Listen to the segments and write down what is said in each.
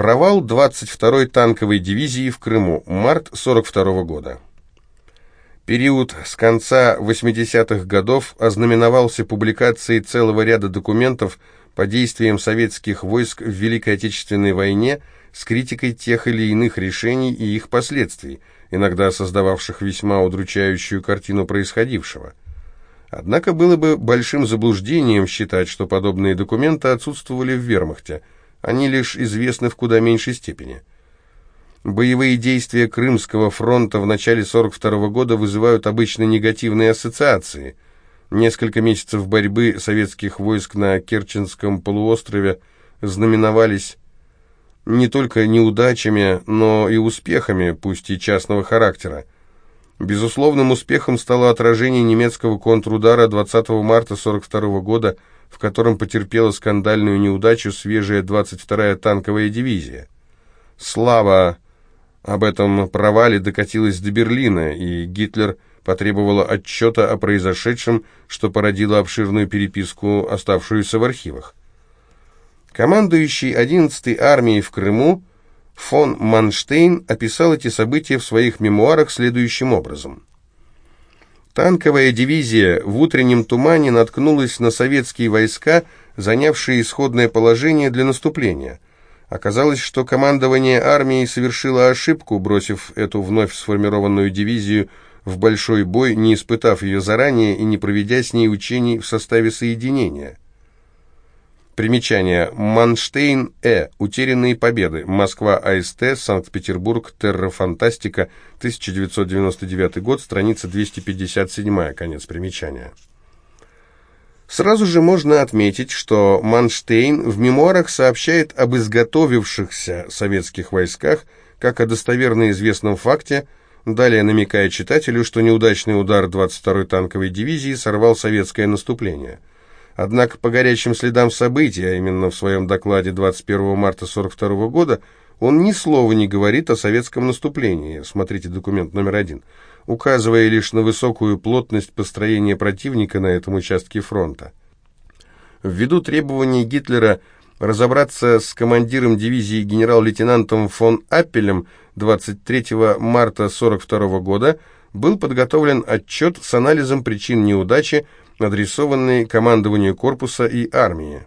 Провал 22-й танковой дивизии в Крыму. Март 42 -го года. Период с конца 80-х годов ознаменовался публикацией целого ряда документов по действиям советских войск в Великой Отечественной войне с критикой тех или иных решений и их последствий, иногда создававших весьма удручающую картину происходившего. Однако было бы большим заблуждением считать, что подобные документы отсутствовали в вермахте, они лишь известны в куда меньшей степени. Боевые действия Крымского фронта в начале 42 -го года вызывают обычно негативные ассоциации. Несколько месяцев борьбы советских войск на Керченском полуострове знаменовались не только неудачами, но и успехами, пусть и частного характера. Безусловным успехом стало отражение немецкого контрудара 20 марта 42 года, в котором потерпела скандальную неудачу свежая 22-я танковая дивизия. Слава об этом провале докатилась до Берлина, и Гитлер потребовал отчета о произошедшем, что породило обширную переписку, оставшуюся в архивах. Командующий 11-й армией в Крыму фон Манштейн описал эти события в своих мемуарах следующим образом. Танковая дивизия в утреннем тумане наткнулась на советские войска, занявшие исходное положение для наступления – Оказалось, что командование армией совершило ошибку, бросив эту вновь сформированную дивизию в большой бой, не испытав ее заранее и не проведя с ней учений в составе соединения. Примечание. Манштейн Э. Утерянные победы. Москва АСТ. Санкт-Петербург. Террофантастика. 1999 год. Страница 257. Конец примечания. Сразу же можно отметить, что Манштейн в мемуарах сообщает об изготовившихся советских войсках как о достоверно известном факте, далее намекая читателю, что неудачный удар 22-й танковой дивизии сорвал советское наступление. Однако по горячим следам событий, а именно в своем докладе 21 марта 1942 года, он ни слова не говорит о советском наступлении, смотрите документ номер один – указывая лишь на высокую плотность построения противника на этом участке фронта. Ввиду требований Гитлера разобраться с командиром дивизии генерал-лейтенантом фон Аппелем 23 марта 1942 года был подготовлен отчет с анализом причин неудачи, адресованный командованию корпуса и армии.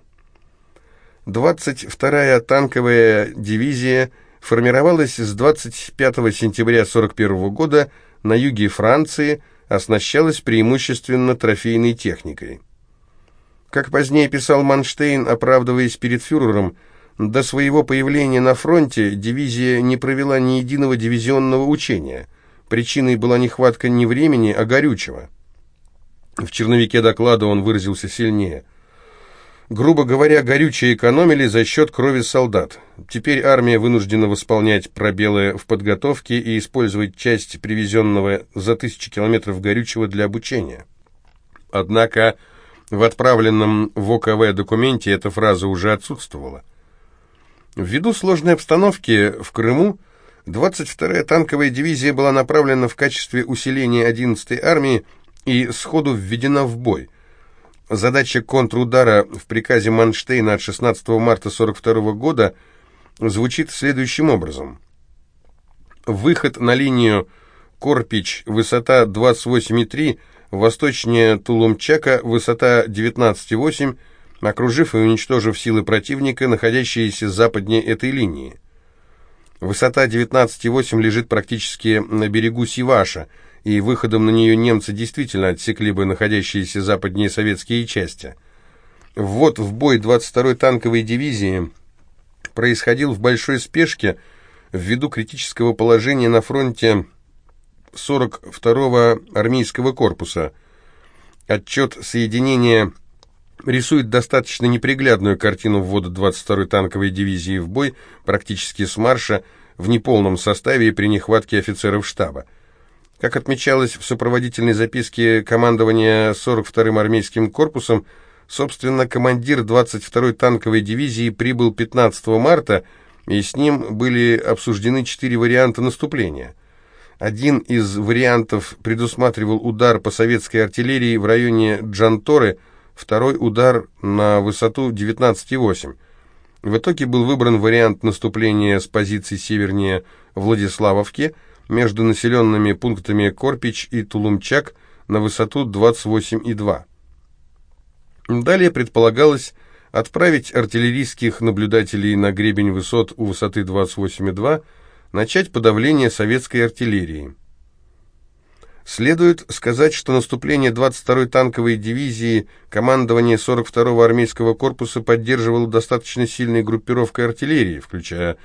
22-я танковая дивизия формировалась с 25 сентября 1941 года на юге Франции оснащалась преимущественно трофейной техникой. Как позднее писал Манштейн, оправдываясь перед фюрером, до своего появления на фронте дивизия не провела ни единого дивизионного учения. Причиной была нехватка не времени, а горючего. В черновике доклада он выразился сильнее – Грубо говоря, горючее экономили за счет крови солдат. Теперь армия вынуждена восполнять пробелы в подготовке и использовать часть привезенного за тысячи километров горючего для обучения. Однако в отправленном в ОКВ документе эта фраза уже отсутствовала. Ввиду сложной обстановки в Крыму 22-я танковая дивизия была направлена в качестве усиления 11-й армии и сходу введена в бой. Задача контрудара в приказе Манштейна от 16 марта 1942 года звучит следующим образом. Выход на линию Корпич, высота 28,3, восточнее Тулумчака, высота 19,8, окружив и уничтожив силы противника, находящиеся западнее этой линии. Высота 19,8 лежит практически на берегу Сиваша – и выходом на нее немцы действительно отсекли бы находящиеся западнее советские части. Ввод в бой 22-й танковой дивизии происходил в большой спешке ввиду критического положения на фронте 42-го армейского корпуса. Отчет соединения рисует достаточно неприглядную картину ввода 22-й танковой дивизии в бой, практически с марша, в неполном составе и при нехватке офицеров штаба. Как отмечалось в сопроводительной записке командования 42-м армейским корпусом, собственно, командир 22-й танковой дивизии прибыл 15 марта, и с ним были обсуждены четыре варианта наступления. Один из вариантов предусматривал удар по советской артиллерии в районе Джанторы, второй удар на высоту 19,8. В итоге был выбран вариант наступления с позиций севернее Владиславовки между населенными пунктами Корпич и Тулумчак на высоту 28,2. Далее предполагалось отправить артиллерийских наблюдателей на гребень высот у высоты 28,2, начать подавление советской артиллерии. Следует сказать, что наступление 22-й танковой дивизии командование 42-го армейского корпуса поддерживало достаточно сильной группировкой артиллерии, включая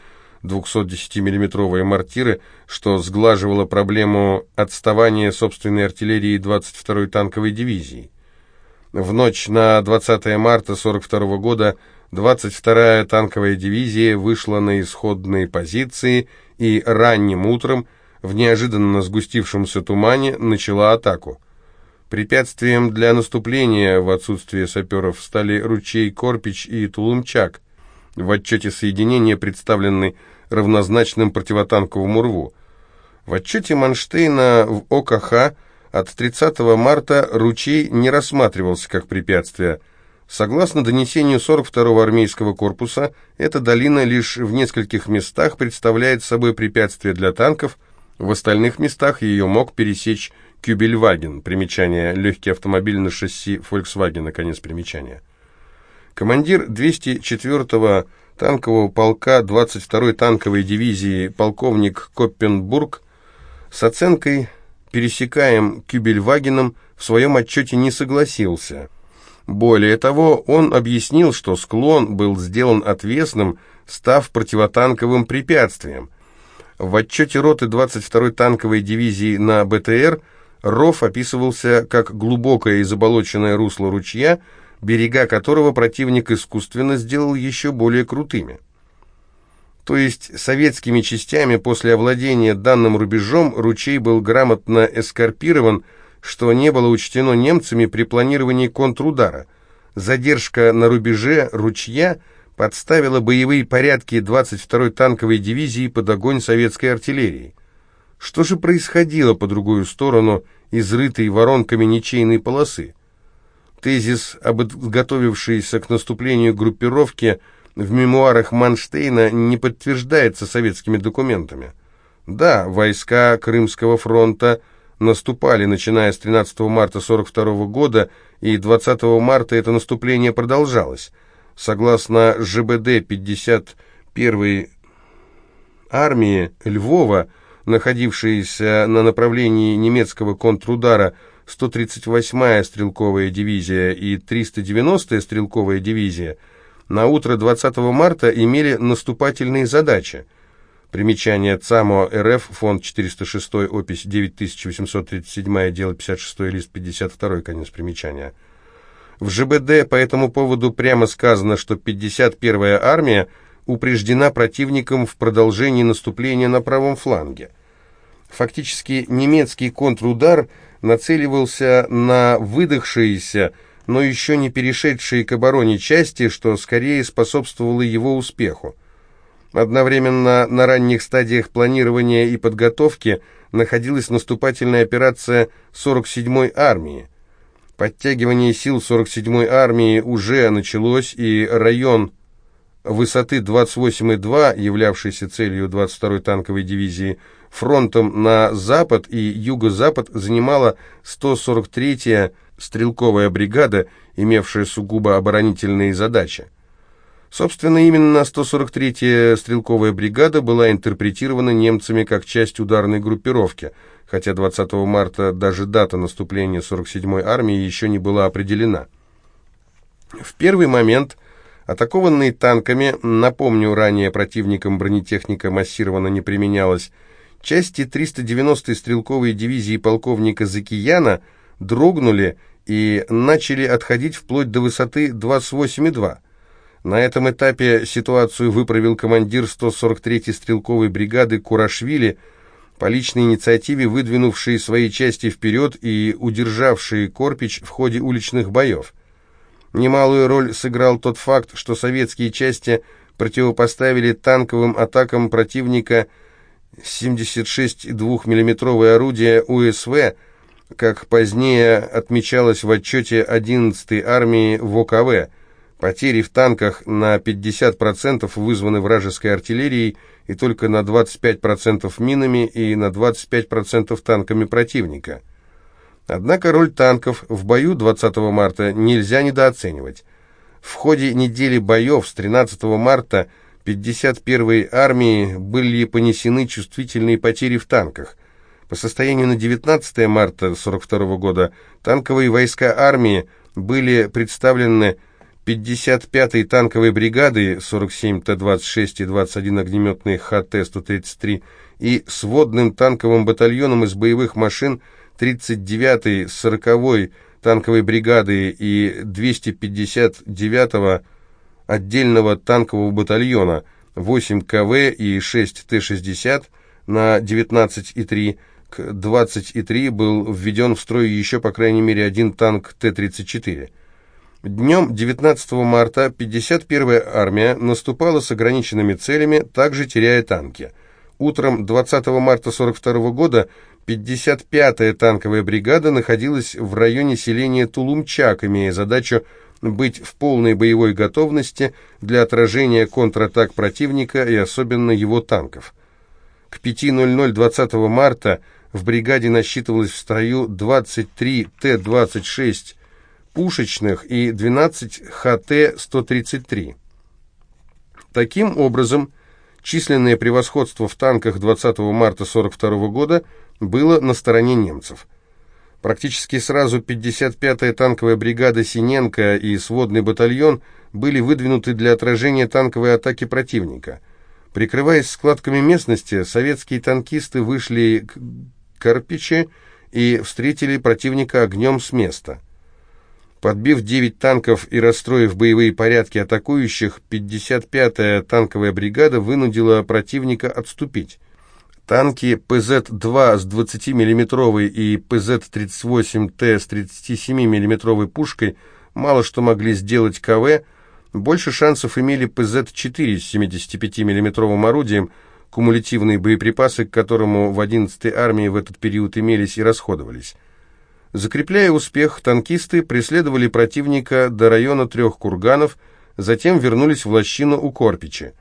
210 миллиметровые мортиры, что сглаживало проблему отставания собственной артиллерии 22-й танковой дивизии. В ночь на 20 марта 42 года 22-я танковая дивизия вышла на исходные позиции и ранним утром в неожиданно сгустившемся тумане начала атаку. Препятствием для наступления в отсутствие саперов стали ручей Корпич и Тулумчак. В отчете соединения представлены равнозначным противотанковому рву. В отчете Манштейна в ОКХ от 30 марта ручей не рассматривался как препятствие. Согласно донесению 42-го армейского корпуса, эта долина лишь в нескольких местах представляет собой препятствие для танков, в остальных местах ее мог пересечь Кюбельваген, примечание, легкий автомобиль на шасси Volkswagen, конец примечания. Командир 204-го танкового полка 22-й танковой дивизии полковник Коппенбург с оценкой «пересекаем Кюбельвагеном» в своем отчете не согласился. Более того, он объяснил, что склон был сделан отвесным, став противотанковым препятствием – в отчете роты 22-й танковой дивизии на БТР ров описывался как глубокое и заболоченное русло ручья, берега которого противник искусственно сделал еще более крутыми. То есть советскими частями после овладения данным рубежом ручей был грамотно эскарпирован, что не было учтено немцами при планировании контрудара. Задержка на рубеже ручья – подставила боевые порядки 22-й танковой дивизии под огонь советской артиллерии. Что же происходило по другую сторону изрытой воронками ничейной полосы? Тезис об готовившейся к наступлению группировке в мемуарах Манштейна не подтверждается советскими документами. Да, войска Крымского фронта наступали, начиная с 13 марта 1942 года, и 20 марта это наступление продолжалось – Согласно ЖБД 51-й армии Львова, находившейся на направлении немецкого контрудара 138-я стрелковая дивизия и 390-я стрелковая дивизия, на утро 20 марта имели наступательные задачи. Примечание ЦАМО РФ, фонд 406, опись 9837, дело 56, лист 52, конец примечания. В ЖБД по этому поводу прямо сказано, что 51-я армия упреждена противником в продолжении наступления на правом фланге. Фактически немецкий контрудар нацеливался на выдохшиеся, но еще не перешедшие к обороне части, что скорее способствовало его успеху. Одновременно на ранних стадиях планирования и подготовки находилась наступательная операция 47-й армии. Подтягивание сил 47-й армии уже началось, и район высоты 28,2, являвшийся целью 22-й танковой дивизии, фронтом на запад и юго-запад занимала 143-я стрелковая бригада, имевшая сугубо оборонительные задачи. Собственно, именно 143-я стрелковая бригада была интерпретирована немцами как часть ударной группировки – хотя 20 марта даже дата наступления 47-й армии еще не была определена. В первый момент атакованные танками, напомню, ранее противником бронетехника массированно не применялась, части 390-й стрелковой дивизии полковника Закияна дрогнули и начали отходить вплоть до высоты 28,2. На этом этапе ситуацию выправил командир 143-й стрелковой бригады Курашвили – по личной инициативе выдвинувшие свои части вперед и удержавшие Корпич в ходе уличных боев. Немалую роль сыграл тот факт, что советские части противопоставили танковым атакам противника 76,2 миллиметровое орудие УСВ, как позднее отмечалось в отчете 11-й армии ВОКВ. Потери в танках на 50% вызваны вражеской артиллерией и только на 25% минами и на 25% танками противника. Однако роль танков в бою 20 марта нельзя недооценивать. В ходе недели боев с 13 марта 51-й армии были понесены чувствительные потери в танках. По состоянию на 19 марта 42 года танковые войска армии были представлены 55-й танковой бригады 47 Т-26 и 21 огнеметный ХТ-133 и сводным танковым батальоном из боевых машин 39-й 40-й танковой бригады и 259-го отдельного танкового батальона, 8 КВ и 6 Т-60 на 19,3 к 20,3 был введен в строй еще по крайней мере один танк Т-34. Днем 19 марта 51-я армия наступала с ограниченными целями, также теряя танки. Утром 20 марта 42 года 55-я танковая бригада находилась в районе селения Тулумчак, имея задачу быть в полной боевой готовности для отражения контратак противника и особенно его танков. К 5.00 20 марта в бригаде насчитывалось в строю 23 Т-26 пушечных и 12 ХТ-133. Таким образом, численное превосходство в танках 20 марта 1942 года было на стороне немцев – Практически сразу 55-я танковая бригада Синенко и сводный батальон были выдвинуты для отражения танковой атаки противника. Прикрываясь складками местности, советские танкисты вышли к Карпиче и встретили противника огнем с места. Подбив 9 танков и расстроив боевые порядки атакующих, 55-я танковая бригада вынудила противника отступить. Танки ПЗ-2 с 20 миллиметровой и ПЗ-38Т с 37 миллиметровой пушкой мало что могли сделать КВ, больше шансов имели ПЗ-4 с 75 миллиметровым орудием, кумулятивные боеприпасы к которому в 11-й армии в этот период имелись и расходовались. Закрепляя успех, танкисты преследовали противника до района трех курганов, затем вернулись в лощину у Корпича.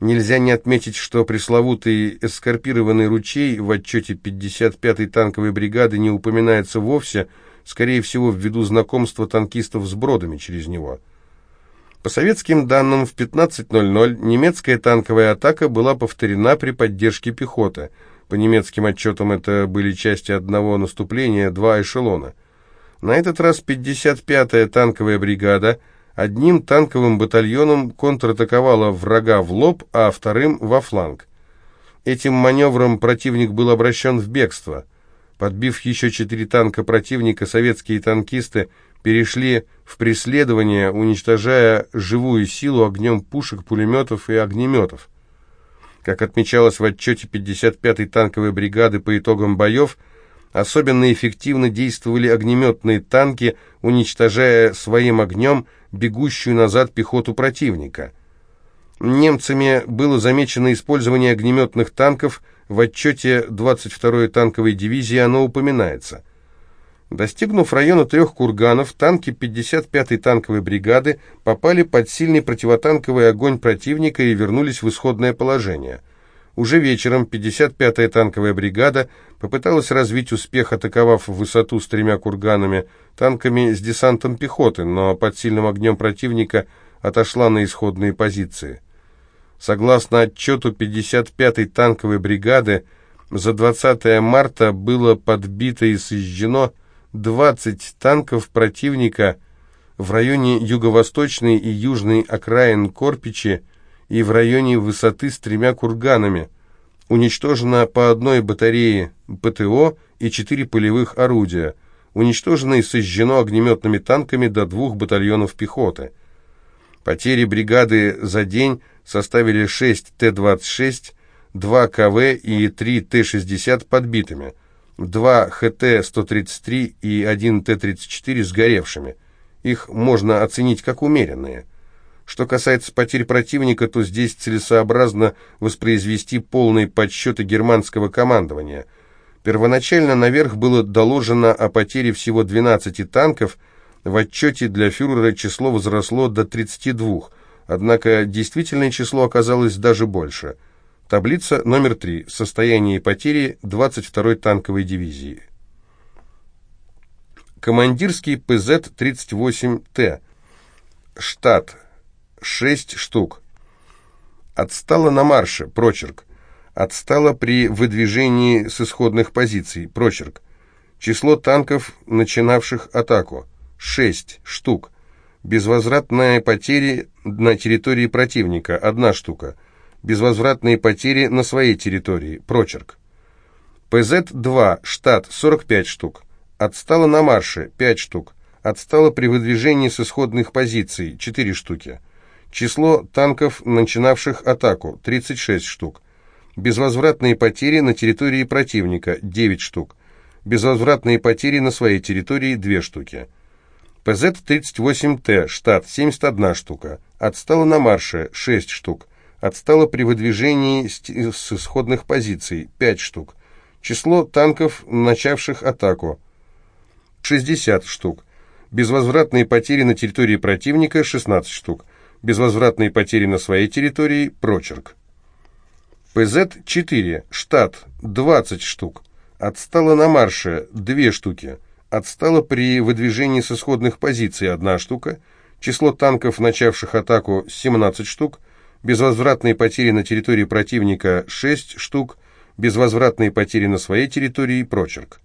Нельзя не отметить, что пресловутый эскарпированный ручей в отчете 55-й танковой бригады не упоминается вовсе, скорее всего, ввиду знакомства танкистов с бродами через него. По советским данным, в 15.00 немецкая танковая атака была повторена при поддержке пехоты. По немецким отчетам это были части одного наступления, два эшелона. На этот раз 55-я танковая бригада – Одним танковым батальоном контратаковала врага в лоб, а вторым во фланг. Этим маневром противник был обращен в бегство. Подбив еще четыре танка противника, советские танкисты перешли в преследование, уничтожая живую силу огнем пушек, пулеметов и огнеметов. Как отмечалось в отчете 55-й танковой бригады по итогам боев, особенно эффективно действовали огнеметные танки, уничтожая своим огнем бегущую назад пехоту противника. Немцами было замечено использование огнеметных танков, в отчете 22-й танковой дивизии оно упоминается. Достигнув района трех курганов, танки 55-й танковой бригады попали под сильный противотанковый огонь противника и вернулись в исходное положение. Уже вечером 55-я танковая бригада попыталась развить успех, атаковав высоту с тремя курганами танками с десантом пехоты, но под сильным огнем противника отошла на исходные позиции. Согласно отчету 55-й танковой бригады, за 20 марта было подбито и сожжено 20 танков противника в районе юго-восточной и южной окраин Корпичи и в районе высоты с тремя курганами. Уничтожено по одной батарее ПТО и четыре полевых орудия. Уничтожено и сожжено огнеметными танками до двух батальонов пехоты. Потери бригады за день составили 6 Т-26, 2 КВ и 3 Т-60 подбитыми, 2 ХТ-133 и 1 Т-34 сгоревшими. Их можно оценить как умеренные. Что касается потерь противника, то здесь целесообразно воспроизвести полные подсчеты германского командования. Первоначально наверх было доложено о потере всего 12 танков, В отчете для фюрера число возросло до 32, однако действительное число оказалось даже больше. Таблица номер 3. Состояние потери 22-й танковой дивизии. Командирский ПЗ-38Т. Штат. 6 штук. Отстала на марше. Прочерк. Отстала при выдвижении с исходных позиций. Прочерк. Число танков, начинавших атаку. 6 штук. Безвозвратные потери на территории противника. Одна штука. Безвозвратные потери на своей территории. Прочерк. ПЗ-2. Штат. 45 штук. Отстала на марше. 5 штук. Отстала при выдвижении с исходных позиций. 4 штуки. Число танков, начинавших атаку. 36 штук. Безвозвратные потери на территории противника. 9 штук. Безвозвратные потери на своей территории. 2 штуки. ПЗ-38Т. Штат. 71 штука. Отстала на марше. 6 штук отстала при выдвижении с исходных позиций – 5 штук. Число танков, начавших атаку – 60 штук. Безвозвратные потери на территории противника – 16 штук. Безвозвратные потери на своей территории – прочерк. ПЗ-4, штат – 20 штук. Отстала на марше – 2 штуки. Отстала при выдвижении с исходных позиций – 1 штука. Число танков, начавших атаку – 17 штук безвозвратные потери на территории противника 6 штук, безвозвратные потери на своей территории прочерк.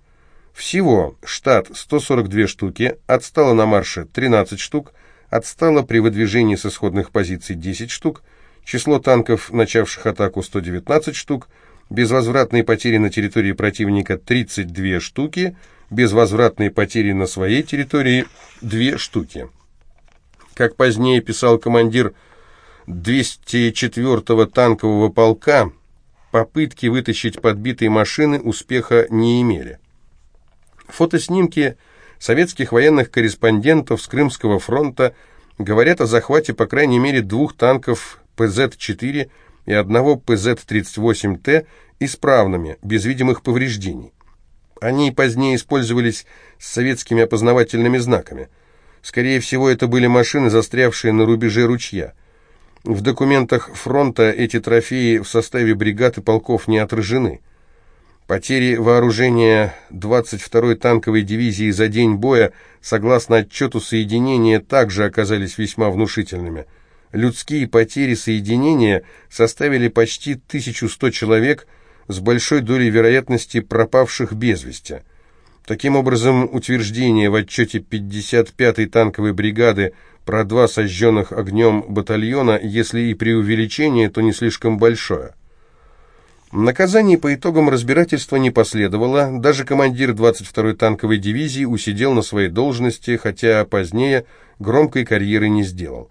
Всего штат 142 штуки, отстало на марше 13 штук, отстало при выдвижении с исходных позиций 10 штук, число танков, начавших атаку 119 штук, безвозвратные потери на территории противника 32 штуки, безвозвратные потери на своей территории 2 штуки. Как позднее писал командир 204-го танкового полка попытки вытащить подбитые машины успеха не имели. Фотоснимки советских военных корреспондентов с Крымского фронта говорят о захвате по крайней мере двух танков ПЗ-4 и одного ПЗ-38Т исправными, без видимых повреждений. Они позднее использовались с советскими опознавательными знаками. Скорее всего, это были машины, застрявшие на рубеже ручья. В документах фронта эти трофеи в составе бригад и полков не отражены. Потери вооружения 22-й танковой дивизии за день боя, согласно отчету соединения, также оказались весьма внушительными. Людские потери соединения составили почти 1100 человек с большой долей вероятности пропавших без вести. Таким образом, утверждение в отчете 55-й танковой бригады про два сожженных огнем батальона, если и преувеличение, то не слишком большое. Наказаний по итогам разбирательства не последовало, даже командир 22-й танковой дивизии усидел на своей должности, хотя позднее громкой карьеры не сделал.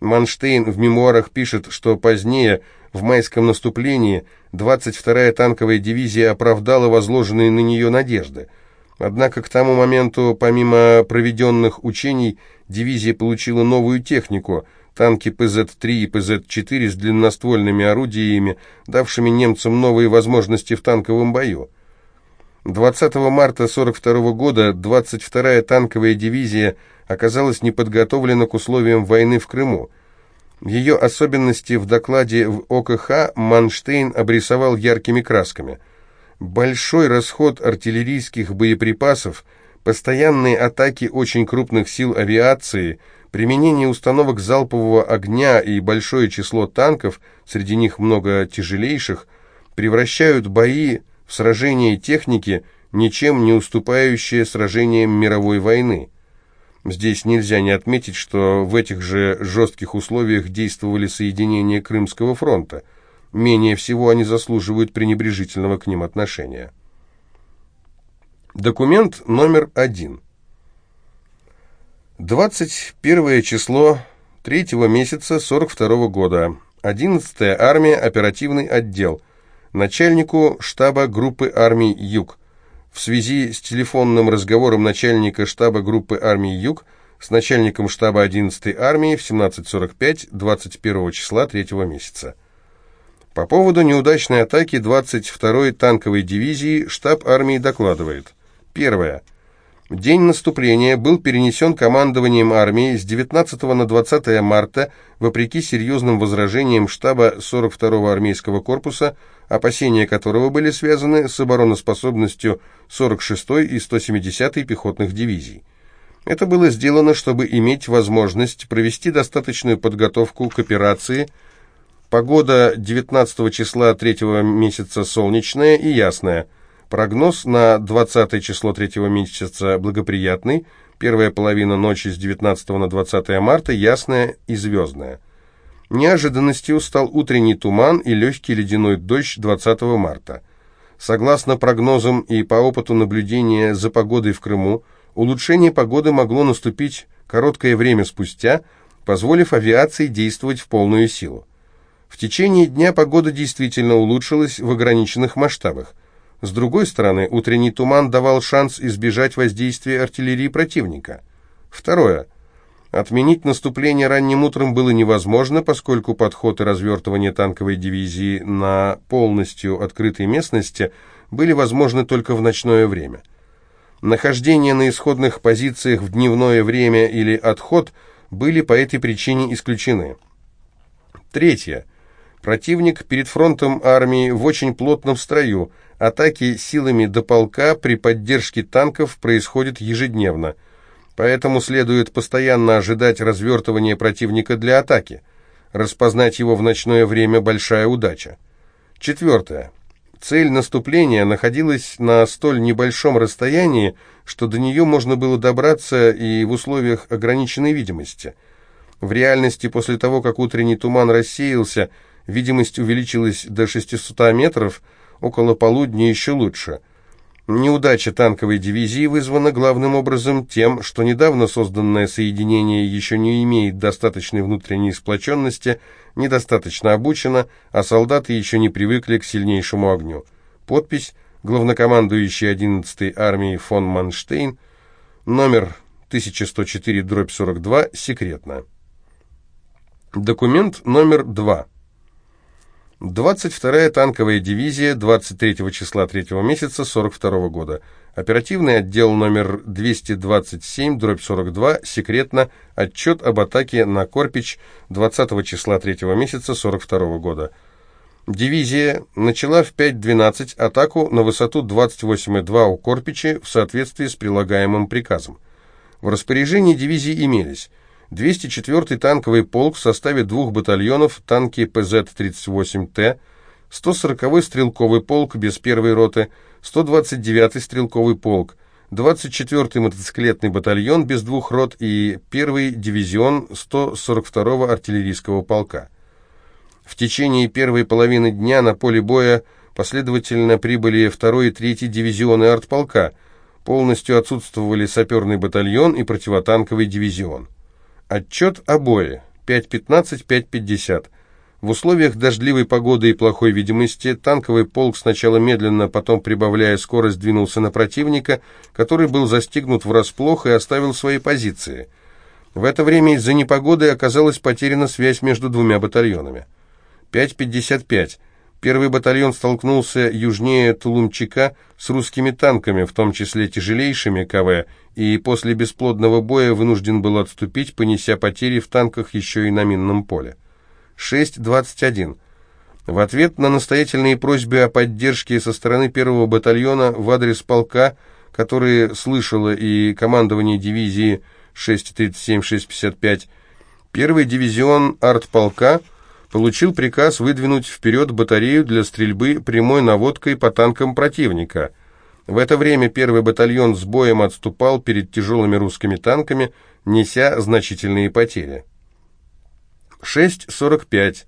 Манштейн в мемуарах пишет, что позднее, в майском наступлении, 22-я танковая дивизия оправдала возложенные на нее надежды – Однако к тому моменту, помимо проведенных учений, дивизия получила новую технику – танки ПЗ-3 и ПЗ-4 с длинноствольными орудиями, давшими немцам новые возможности в танковом бою. 20 марта 1942 года 22-я танковая дивизия оказалась неподготовлена к условиям войны в Крыму. Ее особенности в докладе в ОКХ Манштейн обрисовал яркими красками – Большой расход артиллерийских боеприпасов, постоянные атаки очень крупных сил авиации, применение установок залпового огня и большое число танков, среди них много тяжелейших, превращают бои в сражения техники, ничем не уступающие сражениям мировой войны. Здесь нельзя не отметить, что в этих же жестких условиях действовали соединения Крымского фронта – Менее всего они заслуживают пренебрежительного к ним отношения. Документ номер один. 21 число третьего месяца 42 года. 11-я армия, оперативный отдел. Начальнику штаба группы армий «Юг». В связи с телефонным разговором начальника штаба группы армий «Юг» с начальником штаба 11-й армии в 17.45 21 числа третьего месяца. По поводу неудачной атаки 22-й танковой дивизии штаб армии докладывает. Первое. День наступления был перенесен командованием армии с 19 на 20 марта, вопреки серьезным возражениям штаба 42-го армейского корпуса, опасения которого были связаны с обороноспособностью 46-й и 170-й пехотных дивизий. Это было сделано, чтобы иметь возможность провести достаточную подготовку к операции. Погода 19 числа 3 месяца солнечная и ясная – Прогноз на 20 число третьего месяца благоприятный, первая половина ночи с 19 на 20 марта ясная и звездная. Неожиданностью стал утренний туман и легкий ледяной дождь 20 марта. Согласно прогнозам и по опыту наблюдения за погодой в Крыму, улучшение погоды могло наступить короткое время спустя, позволив авиации действовать в полную силу. В течение дня погода действительно улучшилась в ограниченных масштабах. С другой стороны, утренний туман давал шанс избежать воздействия артиллерии противника. Второе. Отменить наступление ранним утром было невозможно, поскольку подход и развертывание танковой дивизии на полностью открытой местности были возможны только в ночное время. Нахождение на исходных позициях в дневное время или отход были по этой причине исключены. Третье. Противник перед фронтом армии в очень плотном строю – Атаки силами до полка при поддержке танков происходят ежедневно, поэтому следует постоянно ожидать развертывания противника для атаки. Распознать его в ночное время – большая удача. Четвертое. Цель наступления находилась на столь небольшом расстоянии, что до нее можно было добраться и в условиях ограниченной видимости. В реальности, после того, как утренний туман рассеялся, видимость увеличилась до 600 метров – около полудня еще лучше. Неудача танковой дивизии вызвана главным образом тем, что недавно созданное соединение еще не имеет достаточной внутренней сплоченности, недостаточно обучено, а солдаты еще не привыкли к сильнейшему огню. Подпись главнокомандующий 11-й армией фон Манштейн, номер 1104-42, секретно. Документ номер 2. 22-я танковая дивизия 23 числа 3 месяца 42 года. Оперативный отдел номер 227, дробь 42, секретно, отчет об атаке на Корпич 20 числа 3 месяца 42 года. Дивизия начала в 5.12 атаку на высоту 28,2 у Корпичи в соответствии с прилагаемым приказом. В распоряжении дивизии имелись 204-й танковый полк в составе двух батальонов, танки ПЗ-38Т, 140-й стрелковый полк без первой роты, 129-й стрелковый полк, 24-й мотоциклетный батальон без двух рот и 1-й дивизион 142-го артиллерийского полка. В течение первой половины дня на поле боя последовательно прибыли 2 и 3 дивизионы артполка, полностью отсутствовали саперный батальон и противотанковый дивизион. Отчет о бое. 5.15-5.50. В условиях дождливой погоды и плохой видимости танковый полк сначала медленно, потом прибавляя скорость, двинулся на противника, который был застигнут врасплох и оставил свои позиции. В это время из-за непогоды оказалась потеряна связь между двумя батальонами. 5.55. Первый батальон столкнулся южнее Тулумчика с русскими танками, в том числе тяжелейшими КВ, и после бесплодного боя вынужден был отступить, понеся потери в танках еще и на минном поле. 6.21. В ответ на настоятельные просьбы о поддержке со стороны первого батальона в адрес полка, которые слышало и командование дивизии 6.37-6.55, первый дивизион артполка – получил приказ выдвинуть вперед батарею для стрельбы прямой наводкой по танкам противника. В это время первый батальон с боем отступал перед тяжелыми русскими танками, неся значительные потери. 6.45.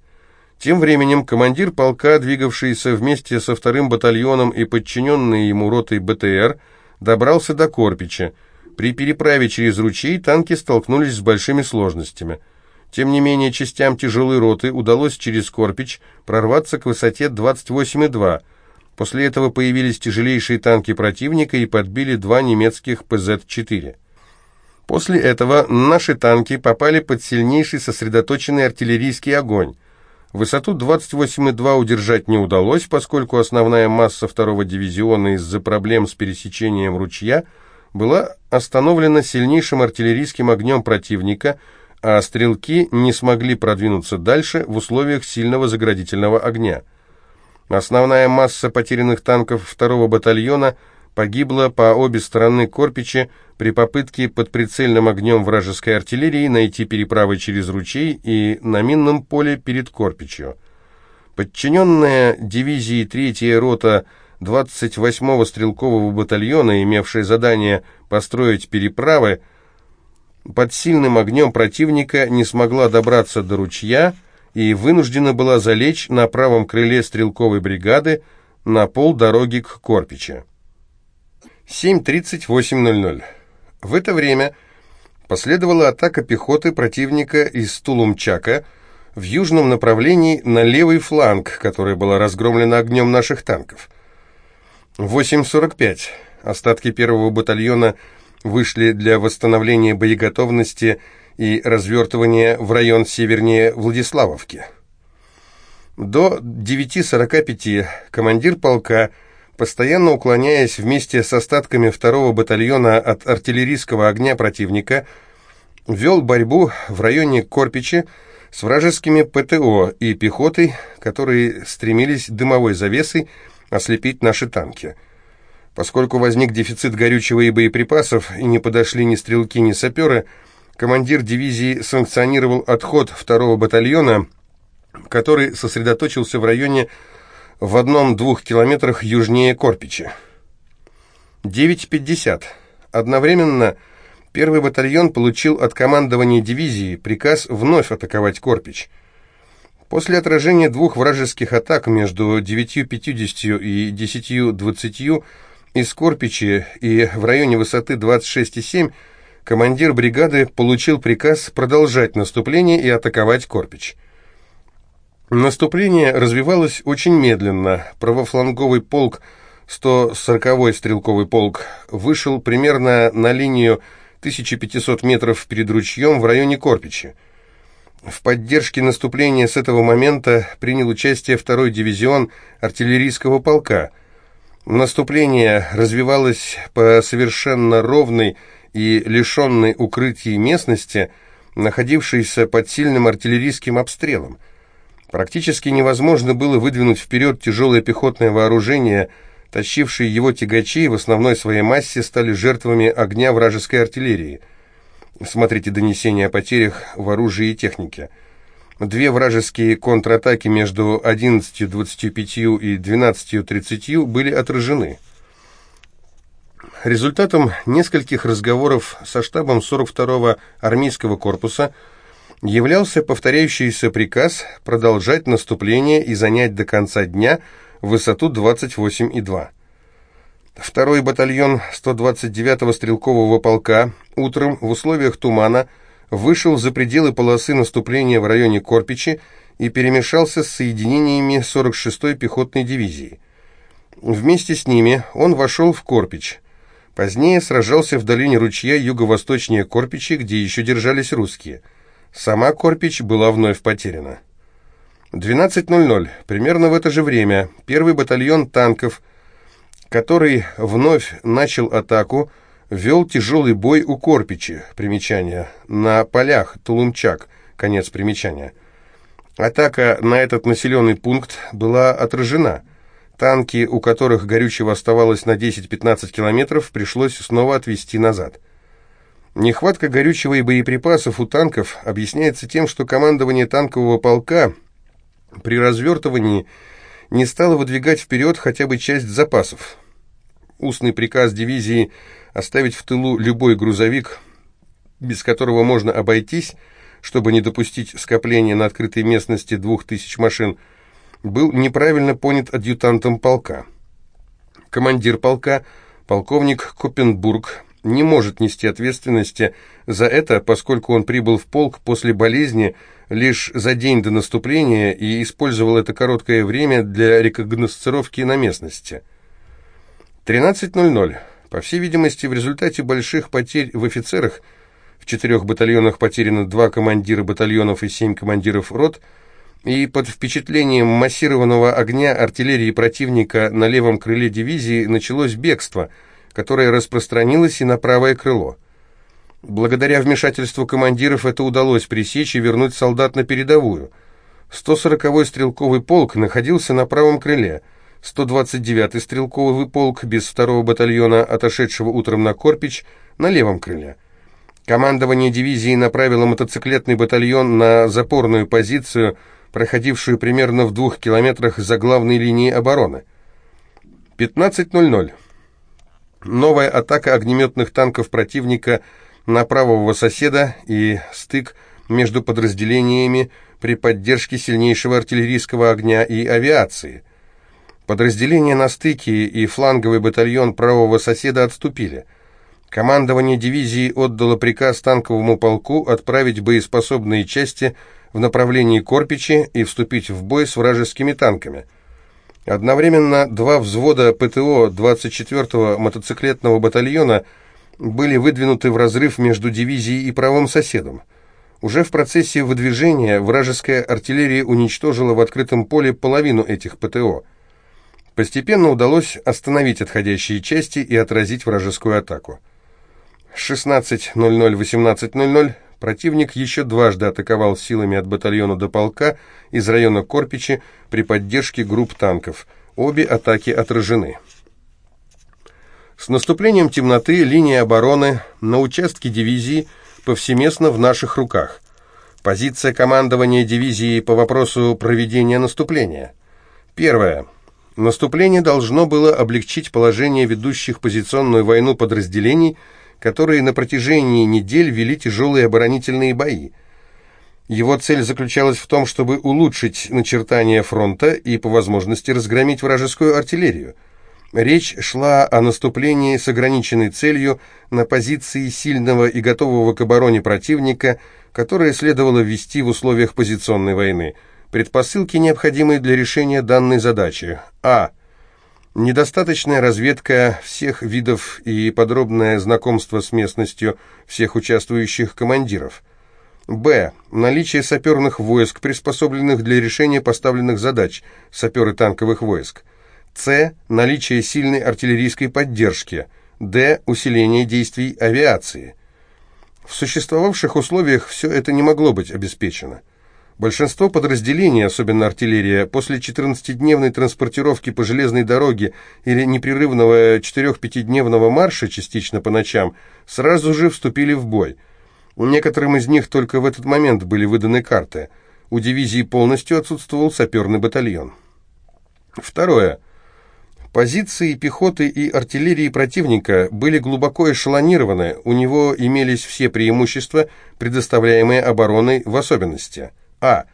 Тем временем командир полка, двигавшийся вместе со вторым батальоном и подчиненный ему ротой БТР, добрался до Корпича. При переправе через ручей танки столкнулись с большими сложностями – тем не менее, частям тяжелой роты удалось через Корпич прорваться к высоте 28,2. После этого появились тяжелейшие танки противника и подбили два немецких ПЗ-4. После этого наши танки попали под сильнейший сосредоточенный артиллерийский огонь. Высоту 28,2 удержать не удалось, поскольку основная масса второго дивизиона из-за проблем с пересечением ручья была остановлена сильнейшим артиллерийским огнем противника, а стрелки не смогли продвинуться дальше в условиях сильного заградительного огня. Основная масса потерянных танков 2-го батальона погибла по обе стороны Корпича при попытке под прицельным огнем вражеской артиллерии найти переправы через ручей и на минном поле перед Корпичью. Подчиненная дивизии 3-я рота 28-го стрелкового батальона, имевшая задание построить переправы, под сильным огнем противника не смогла добраться до ручья и вынуждена была залечь на правом крыле стрелковой бригады на пол дороги к Корпича. 7.38.00. В это время последовала атака пехоты противника из Тулумчака в южном направлении на левый фланг, которая была разгромлена огнем наших танков. 8.45. Остатки первого батальона вышли для восстановления боеготовности и развертывания в район севернее Владиславовки. До 9.45 командир полка, постоянно уклоняясь вместе с остатками второго батальона от артиллерийского огня противника, вел борьбу в районе Корпичи с вражескими ПТО и пехотой, которые стремились дымовой завесой ослепить наши танки. Поскольку возник дефицит горючего и боеприпасов, и не подошли ни стрелки, ни саперы, командир дивизии санкционировал отход второго батальона, который сосредоточился в районе в одном-двух километрах южнее Корпича. 9.50. Одновременно первый батальон получил от командования дивизии приказ вновь атаковать Корпич – После отражения двух вражеских атак между 9.50 и 10.20 из Корпичи и в районе высоты 26,7 командир бригады получил приказ продолжать наступление и атаковать Корпич. Наступление развивалось очень медленно. Правофланговый полк, 140-й стрелковый полк, вышел примерно на линию 1500 метров перед ручьем в районе Корпичи. В поддержке наступления с этого момента принял участие второй дивизион артиллерийского полка. Наступление развивалось по совершенно ровной и лишенной укрытий местности, находившейся под сильным артиллерийским обстрелом. Практически невозможно было выдвинуть вперед тяжелое пехотное вооружение, тащившие его тягачи в основной своей массе стали жертвами огня вражеской артиллерии – Смотрите донесения о потерях в оружии и технике. Две вражеские контратаки между 11.25 и 12.30 были отражены. Результатом нескольких разговоров со штабом 42-го армейского корпуса являлся повторяющийся приказ продолжать наступление и занять до конца дня высоту 28,2. Второй батальон 129-го стрелкового полка утром в условиях тумана вышел за пределы полосы наступления в районе Корпичи и перемешался с соединениями 46-й пехотной дивизии. Вместе с ними он вошел в Корпич. Позднее сражался в долине ручья юго-восточнее Корпичи, где еще держались русские. Сама Корпич была вновь потеряна. 12.00. Примерно в это же время первый батальон танков – который вновь начал атаку, вел тяжелый бой у Корпичи, примечание, на полях Тулумчак, конец примечания. Атака на этот населенный пункт была отражена. Танки, у которых горючего оставалось на 10-15 километров, пришлось снова отвести назад. Нехватка горючего и боеприпасов у танков объясняется тем, что командование танкового полка при развертывании не стала выдвигать вперед хотя бы часть запасов. Устный приказ дивизии оставить в тылу любой грузовик, без которого можно обойтись, чтобы не допустить скопления на открытой местности двух тысяч машин, был неправильно понят адъютантом полка. Командир полка, полковник Копенбург, не может нести ответственности за это, поскольку он прибыл в полк после болезни, лишь за день до наступления и использовал это короткое время для рекогносцировки на местности. 13.00. По всей видимости, в результате больших потерь в офицерах, в четырех батальонах потеряно два командира батальонов и семь командиров рот, и под впечатлением массированного огня артиллерии противника на левом крыле дивизии началось бегство, которая распространилась и на правое крыло. Благодаря вмешательству командиров это удалось пресечь и вернуть солдат на передовую. 140-й стрелковый полк находился на правом крыле, 129-й стрелковый полк без второго батальона, отошедшего утром на Корпич, на левом крыле. Командование дивизии направило мотоциклетный батальон на запорную позицию, проходившую примерно в двух километрах за главной линией обороны. 15.00. Новая атака огнеметных танков противника на правого соседа и стык между подразделениями при поддержке сильнейшего артиллерийского огня и авиации. Подразделения на стыке и фланговый батальон правого соседа отступили. Командование дивизии отдало приказ танковому полку отправить боеспособные части в направлении Корпичи и вступить в бой с вражескими танками – Одновременно два взвода ПТО 24-го мотоциклетного батальона были выдвинуты в разрыв между дивизией и правым соседом. Уже в процессе выдвижения вражеская артиллерия уничтожила в открытом поле половину этих ПТО. Постепенно удалось остановить отходящие части и отразить вражескую атаку. 16.00-18.00 Противник еще дважды атаковал силами от батальона до полка из района Корпичи при поддержке групп танков. Обе атаки отражены. С наступлением темноты линия обороны на участке дивизии повсеместно в наших руках. Позиция командования дивизии по вопросу проведения наступления. Первое. Наступление должно было облегчить положение ведущих позиционную войну подразделений – которые на протяжении недель вели тяжелые оборонительные бои. Его цель заключалась в том, чтобы улучшить начертание фронта и по возможности разгромить вражескую артиллерию. Речь шла о наступлении с ограниченной целью на позиции сильного и готового к обороне противника, которое следовало ввести в условиях позиционной войны. Предпосылки, необходимые для решения данной задачи. А. Недостаточная разведка всех видов и подробное знакомство с местностью всех участвующих командиров. Б. Наличие саперных войск, приспособленных для решения поставленных задач, саперы танковых войск. С. Наличие сильной артиллерийской поддержки. Д. Усиление действий авиации. В существовавших условиях все это не могло быть обеспечено. Большинство подразделений, особенно артиллерия, после 14-дневной транспортировки по железной дороге или непрерывного 4-5-дневного марша, частично по ночам, сразу же вступили в бой. Некоторым из них только в этот момент были выданы карты. У дивизии полностью отсутствовал саперный батальон. Второе. Позиции пехоты и артиллерии противника были глубоко эшелонированы, у него имелись все преимущества, предоставляемые обороной в особенности – а.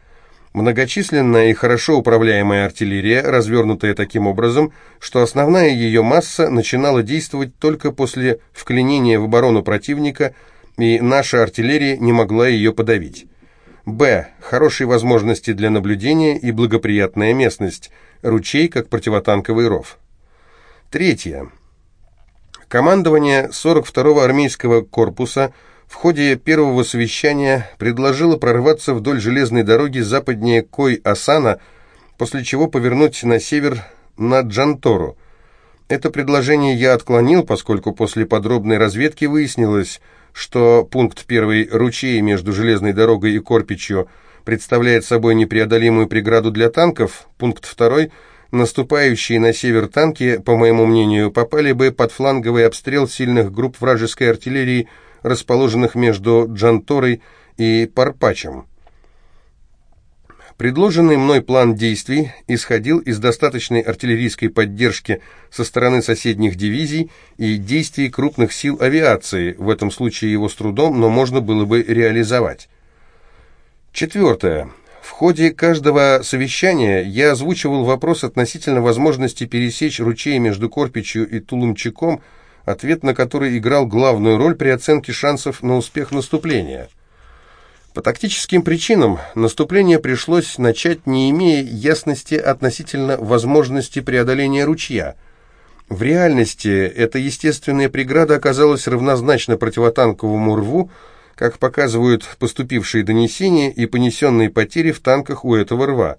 Многочисленная и хорошо управляемая артиллерия, развернутая таким образом, что основная ее масса начинала действовать только после вклинения в оборону противника, и наша артиллерия не могла ее подавить. Б. Хорошие возможности для наблюдения и благоприятная местность, ручей как противотанковый ров. Третье. Командование 42-го армейского корпуса – в ходе первого совещания предложила прорваться вдоль железной дороги западнее Кой-Асана, после чего повернуть на север на Джантору. Это предложение я отклонил, поскольку после подробной разведки выяснилось, что пункт первый ручей между железной дорогой и Корпичью представляет собой непреодолимую преграду для танков, пункт второй наступающие на север танки, по моему мнению, попали бы под фланговый обстрел сильных групп вражеской артиллерии расположенных между Джанторой и Парпачем. Предложенный мной план действий исходил из достаточной артиллерийской поддержки со стороны соседних дивизий и действий крупных сил авиации, в этом случае его с трудом, но можно было бы реализовать. Четвертое. В ходе каждого совещания я озвучивал вопрос относительно возможности пересечь ручей между Корпичью и Тулумчиком, ответ на который играл главную роль при оценке шансов на успех наступления. По тактическим причинам наступление пришлось начать, не имея ясности относительно возможности преодоления ручья. В реальности эта естественная преграда оказалась равнозначна противотанковому рву, как показывают поступившие донесения и понесенные потери в танках у этого рва.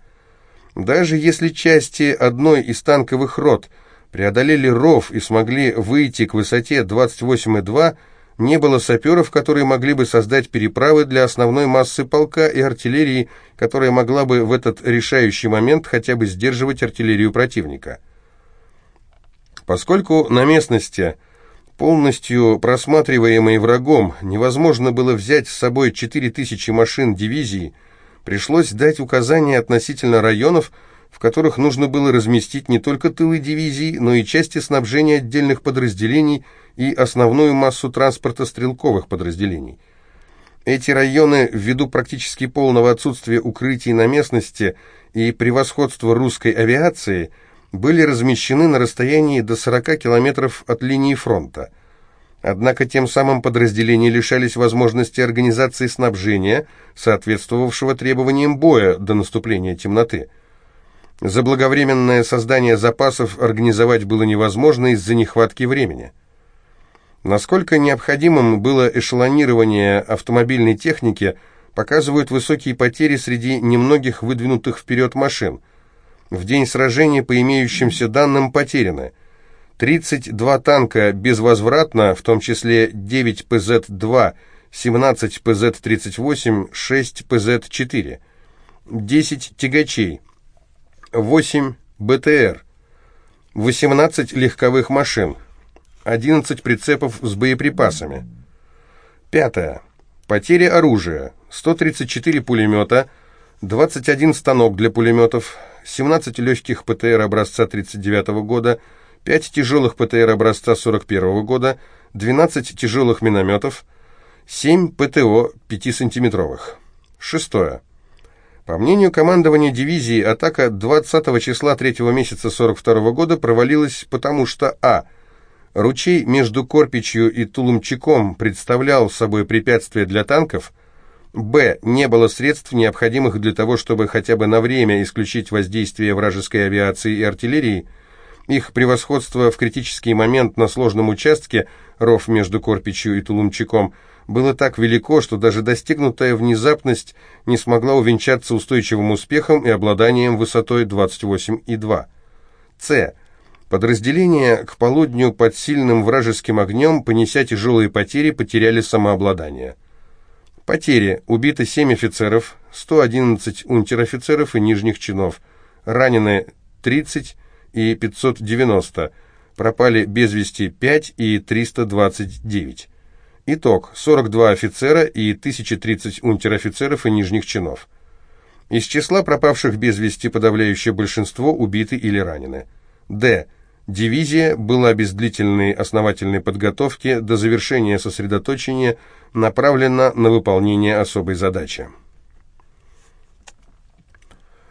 Даже если части одной из танковых рот – преодолели ров и смогли выйти к высоте 28,2 не было саперов, которые могли бы создать переправы для основной массы полка и артиллерии, которая могла бы в этот решающий момент хотя бы сдерживать артиллерию противника. Поскольку на местности, полностью просматриваемой врагом, невозможно было взять с собой 4000 машин дивизии, пришлось дать указания относительно районов, в которых нужно было разместить не только тылы дивизий, но и части снабжения отдельных подразделений и основную массу транспорта стрелковых подразделений. Эти районы, ввиду практически полного отсутствия укрытий на местности и превосходства русской авиации, были размещены на расстоянии до 40 километров от линии фронта. Однако тем самым подразделения лишались возможности организации снабжения, соответствовавшего требованиям боя до наступления темноты. Заблаговременное создание запасов организовать было невозможно из-за нехватки времени. Насколько необходимым было эшелонирование автомобильной техники, показывают высокие потери среди немногих выдвинутых вперед машин. В день сражения, по имеющимся данным, потеряны 32 танка безвозвратно, в том числе 9 ПЗ-2, 17 ПЗ-38, 6 ПЗ-4, 10 тягачей, 8 БТР, 18 легковых машин, 11 прицепов с боеприпасами. Пятое. Потери оружия. 134 пулемета, 21 станок для пулеметов, 17 легких ПТР образца 1939 года, 5 тяжелых ПТР образца 1941 года, 12 тяжелых минометов, 7 ПТО 5-сантиметровых. Шестое. По мнению командования дивизии, атака 20 числа 3 месяца 42 года провалилась потому, что а. Ручей между Корпичью и Тулумчиком представлял собой препятствие для танков, б. Не было средств, необходимых для того, чтобы хотя бы на время исключить воздействие вражеской авиации и артиллерии, их превосходство в критический момент на сложном участке, ров между Корпичью и Тулумчиком, было так велико, что даже достигнутая внезапность не смогла увенчаться устойчивым успехом и обладанием высотой 28,2. С. Подразделения к полудню под сильным вражеским огнем, понеся тяжелые потери, потеряли самообладание. Потери. Убито 7 офицеров, 111 унтер-офицеров и нижних чинов. Ранены 30 и 590. Пропали без вести 5 и 329. Итог. 42 офицера и 1030 унтер-офицеров и нижних чинов. Из числа пропавших без вести подавляющее большинство убиты или ранены. Д. Дивизия была без длительной основательной подготовки до завершения сосредоточения направлена на выполнение особой задачи.